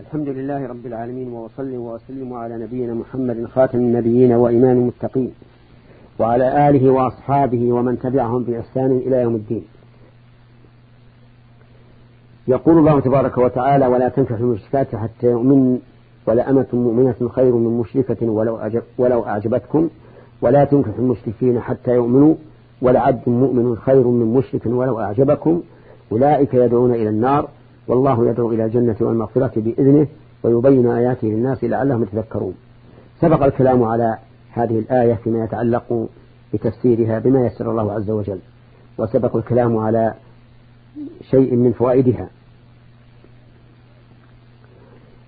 الحمد لله رب العالمين وأصلي وأسلم على نبينا محمد خاتم النبيين وإمام المتقين وعلى آله وأصحابه ومن تبعهم بإحسان إلى يوم الدين. يقول الله تبارك وتعالى ولا تنكحوا المشركات حتى يؤمن ولأمة مؤمنة خير من مشركة ولو, أعجب ولو أعجبتكم. ولا تنكحوا المشركين حتى يؤمنوا ولعبد مؤمن خير من مشرك ولو أعجبكم. أولئك يدعون إلى النار. والله يدعو إلى الجنة والمغفرة بإذنه ويبين آياته للناس لعلهم يتذكرون. سبق الكلام على هذه الآية فيما يتعلق بتفسيرها بما يسر الله عز وجل وسبق الكلام على شيء من فوائدها.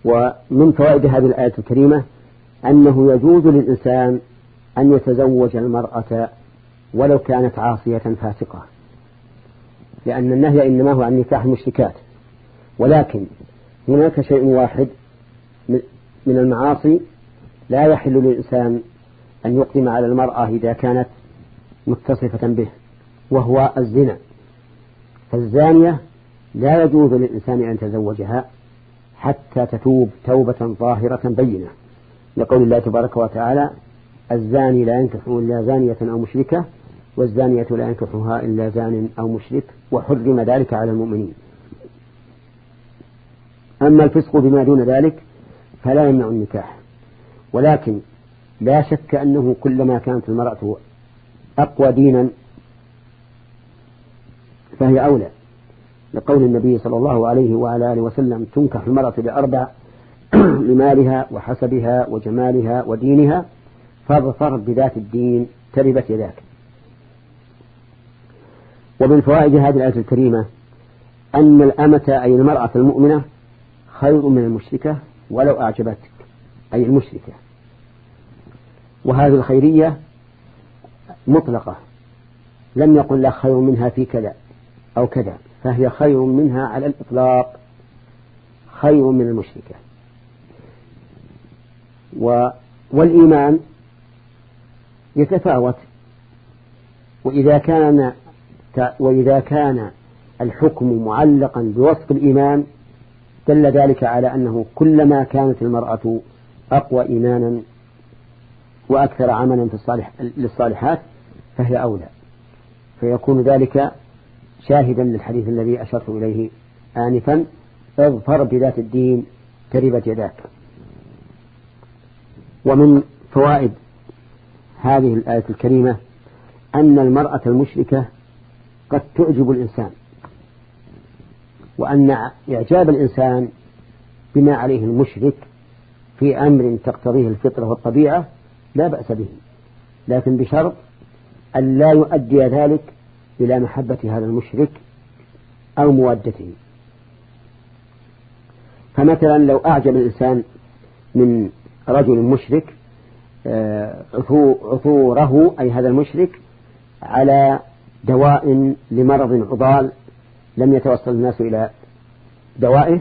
ومن فوائد هذه الآية الكريمة أنه يجوز للإنسان أن يتزوج المرأة ولو كانت عاصية فاسقة لأن النهي إنما هو عن نكاح المشركات. ولكن هناك شيء واحد من المعاصي لا يحل للإنسان أن يقدم على المرأة إذا كانت متصفة به وهو الزنا. فالزانية لا يجوز للإنسان أن يتزوجها حتى تتوب توبة ظاهرة بينة. لقول الله تبارك وتعالى الزاني لا ينكح إلا زانية أو مشركة والزانية لا ينكحها إلا زان أو مشرك وحرم ذلك على المؤمنين. أما الفسق بما دون ذلك فلا يمنع النكاح. ولكن لا شك أنه كلما كانت المرأة أقوى دينا فهي أولى. لقول النبي صلى الله عليه وعلى آله وسلم تنكح المرأة بأربع لمالها وحسبها وجمالها ودينها فاظفر بذات الدين تربت يداك. ومن فوائد هذه الآية الكريمة أن الأمة أي المرأة المؤمنة خير من المشركة ولو أعجبتك أي المشركة. وهذه الخيرية مطلقة. لم يقل لك خير منها في كذا أو كذا فهي خير منها على الإطلاق خير من المشركة. و والإيمان يتفاوت. وإذا كان وإذا كان الحكم معلقا بوصف الإيمان دل ذلك على أنه كلما كانت المرأة أقوى إيمانا وأكثر عملا في الصالح للصالحات فهي أولى. فيكون ذلك شاهدا للحديث الذي أشرت إليه آنفا اظفر بذات الدين تربت يداك. ومن فوائد هذه الآية الكريمة أن المرأة المشركة قد تعجب الإنسان. وأن إعجاب الإنسان بما عليه المشرك في أمر تقتضيه الفطرة والطبيعة لا بأس به. لكن بشرط أن لا يؤدي ذلك إلى محبة هذا المشرك أو مودته. فمثلا لو أعجب الإنسان من رجل مشرك آه، عثوره أي هذا المشرك على دواء لمرض عضال لم يتوصل الناس إلى دوائه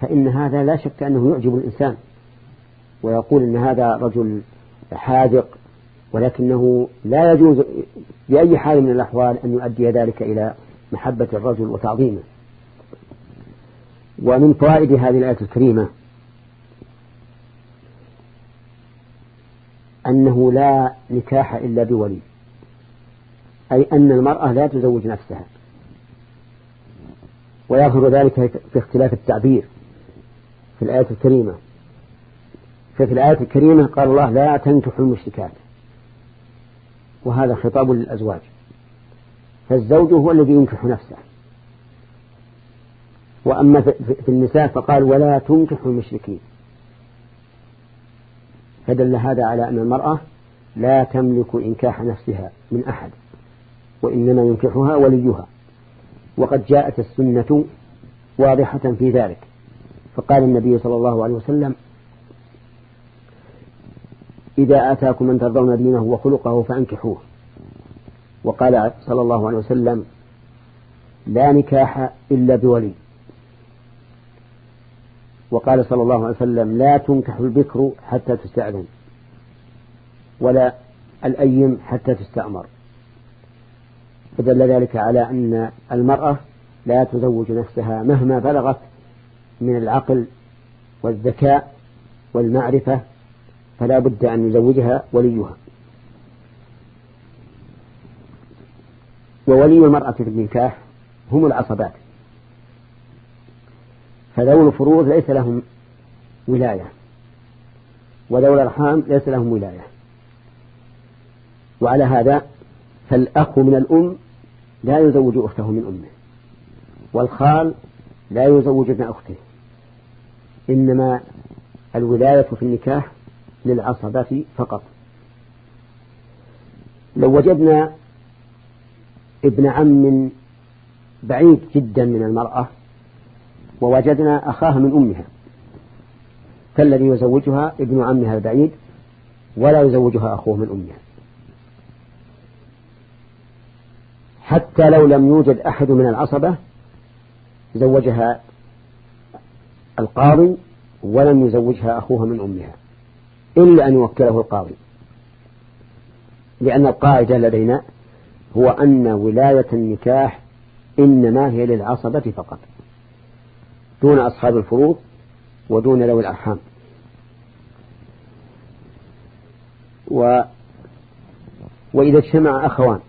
فإن هذا لا شك أنه يعجب الإنسان ويقول إن هذا رجل حاذق ولكنه لا يجوز بأي حال من الأحوال أن يؤدي ذلك إلى محبة الرجل وتعظيمه. ومن فوائد هذه الآية الكريمة أنه لا نكاح إلا بولي أي أن المرأة لا تزوج نفسها. ويظهر ذلك في اختلاف التعبير في الآية الكريمة. ففي الآية الكريمة قال الله لا تنكحوا المشركات. وهذا خطاب للأزواج. فالزوج هو الذي ينكح نفسه. وأما في النساء فقال ولا تنكحوا المشركين. فدل هذا على أن المرأة لا تملك إنكاح نفسها من أحد وإنما ينكحها وليها. وقد جاءت السنة واضحة في ذلك. فقال النبي صلى الله عليه وسلم إذا آتاكم من ترضون دينه وخلقه فأنكحوه. وقال صلى الله عليه وسلم لا نكاح إلا بولي. وقال صلى الله عليه وسلم لا تنكح البكر حتى تستأذن ولا الأيم حتى تستأمر. فدل ذلك على أن المرأة لا تزوج نفسها مهما بلغت من العقل والذكاء والمعرفة فلا بد أن يزوجها وليها. وولي المرأة في النكاح هم العصبات. فذوي الفروض ليس لهم ولاية وذوي الأرحام ليس لهم ولاية. وعلى هذا فالأخ من الأم لا يزوج أخته من أمه والخال لا يزوج ابن أخته. إنما الولاية في النكاح للعصبة فقط. لو وجدنا ابن عم بعيد جدا من المرأة ووجدنا أخاها من أمها فالذي يزوجها ابن عمها البعيد ولا يزوجها أخوه من أمها. حتى لو لم يوجد أحد من العصبة زوجها القاضي ولم يزوجها أخوها من أمها إلا أن يوكله القاضي. لأن القاعدة لدينا هو أن ولاية النكاح إنما هي للعصبة فقط دون أصحاب الفروض ودون ذوي الأرحام. و وإذا اجتمع أخوان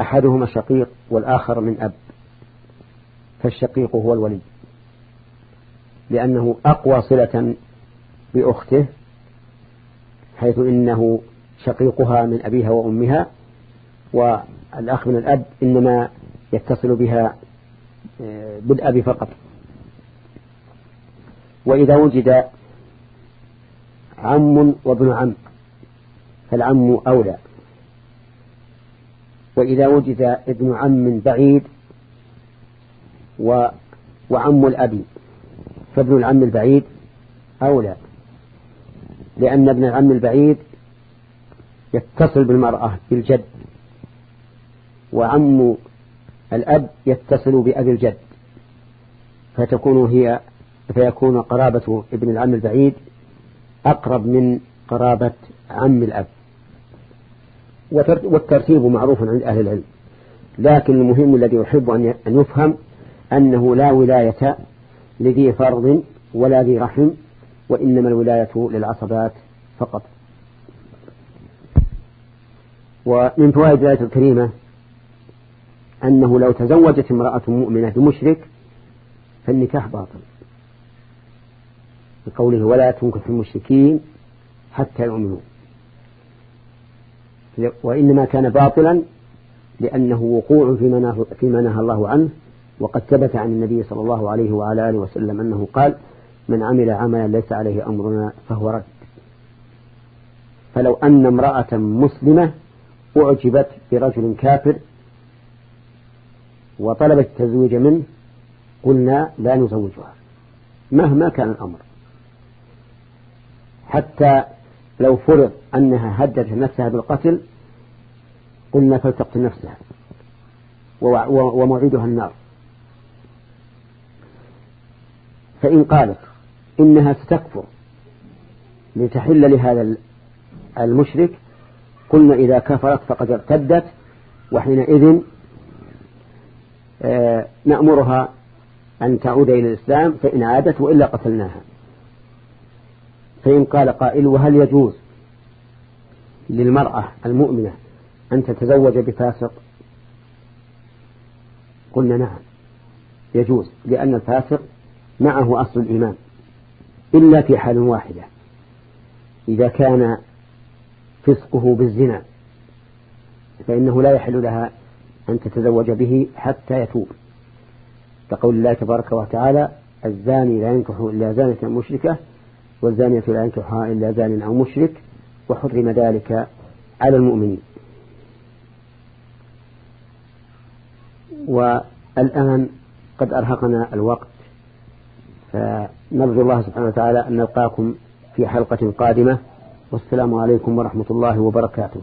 أحدهما شقيق والآخر من أب فالشقيق هو الولي لأنه أقوى صلة بأخته حيث إنه شقيقها من أبيها وأمها والأخ من الأب إنما يتصل بها آه، بالأب فقط. وإذا وجد عم وابن عم فالعم أولى. وإذا وجد ابن عم بعيد و وعم الأب فابن العم البعيد أولى لأن ابن العم البعيد يتصل بالمرأة بالجد وعم الأب يتصل بأبي الجد فتكون هي فيكون قرابة ابن العم البعيد أقرب من قرابة عم الأب. والترتيب معروف عند أهل العلم. لكن المهم الذي أحب أن يفهم أنه لا ولاية لذي فرض ولا ذي رحم وإنما الولاية للعصبات فقط. ومن فوائد الآية الكريمة أنه لو تزوجت امرأة مؤمنة بمشرك فالنكاح باطل. بقوله ولا تنكح المشركين حتى يؤمنوا. وإنما كان باطلا لأنه وقوع فيما نهى الله عنه وقد ثبت عن النبي صلى الله عليه وعلى آله وسلم أنه قال من عمل عملا ليس عليه أمرنا فهو رد. فلو أن امرأة مسلمة أعجبت برجل كافر وطلبت التزويج منه قلنا لا نزوجها مهما كان الأمر. حتى لو فرض أنها هددت نفسها بالقتل قلنا فلتقتل نفسها. وموعدها النار. فإن قالت إنها ستكفر لتحل لهذا المشرك قلنا إذا كفرت فقد ارتدت وحينئذ آه، نأمرها أن تعود إلى الإسلام فإن عادت وإلا قتلناها. فإن قال قائل وهل يجوز للمرأة المؤمنة أن تتزوج بفاسق؟ قلنا نعم. يجوز لأن الفاسق معه أصل الإيمان إلا في حال واحدة. إذا كان فسقه بالزنا فإنه لا يحل لها أن تتزوج به حتى يتوب. كقول الله تبارك وتعالى الزاني لا ينكح إلا زانية مشركة والزانية لا ينكحها إلا زان أو مشرك وحرم ذلك على المؤمنين. والآن قد أرهقنا الوقت. فنرجو الله سبحانه وتعالى أن نلقاكم في حلقة قادمة. والسلام عليكم ورحمة الله وبركاته.